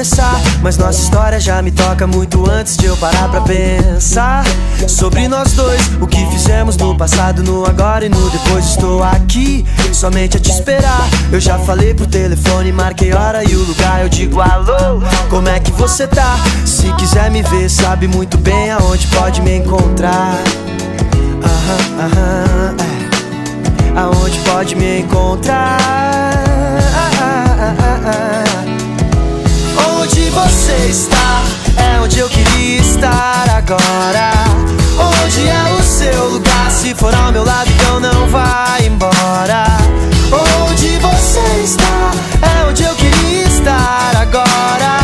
começar, mas nossa história já me toca muito antes de eu parar pra pensar sobre nós dois, o que fizemos no passado, no agora e no depois. Estou aqui somente a te esperar. Eu já falei pro telefone, marquei hora e o lugar. Eu digo alô, como é que você tá? Se quiser me ver, sabe muito bem aonde pode me encontrar. Aham, aham, é. Aonde pode me encontrar? Agora. Onde é o seu lugar? Se for ao meu lado, então não vai embora. Onde você está é onde eu queria estar agora.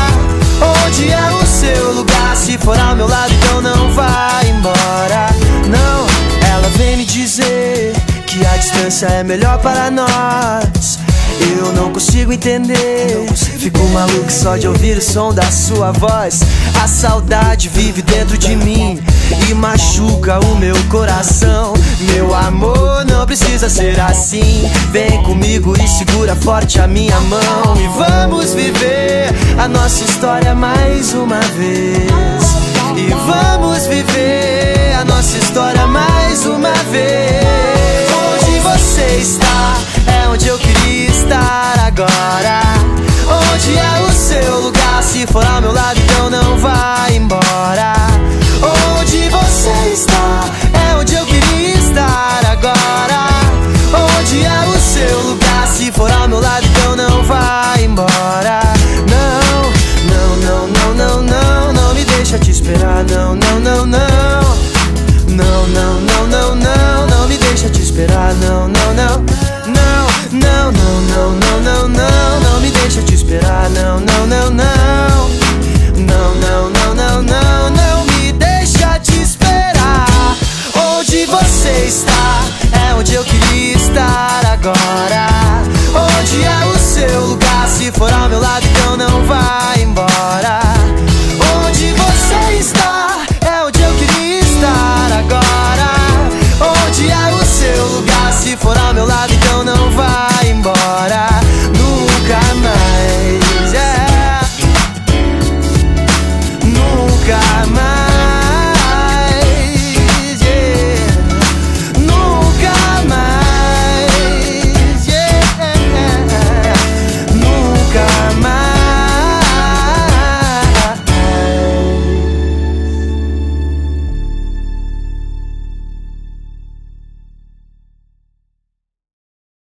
Onde é o seu lugar? Se for ao meu lado, então não vai embora. Não, ela vem me dizer que a distância é melhor para nós. Eu não consigo entender. Fico maluco só de ouvir o som da sua voz. A saudade vive machuca o meu coração. Meu amor, não precisa ser assim. Vem comigo e segura forte a minha mão. E vamos viver a nossa história mais uma vez. E vamos viver a nossa história mais uma vez. Onde você está é onde eu queria estar agora.